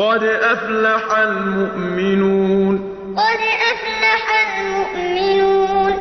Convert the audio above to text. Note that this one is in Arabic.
قد أفلح المؤمنون. قد أفلح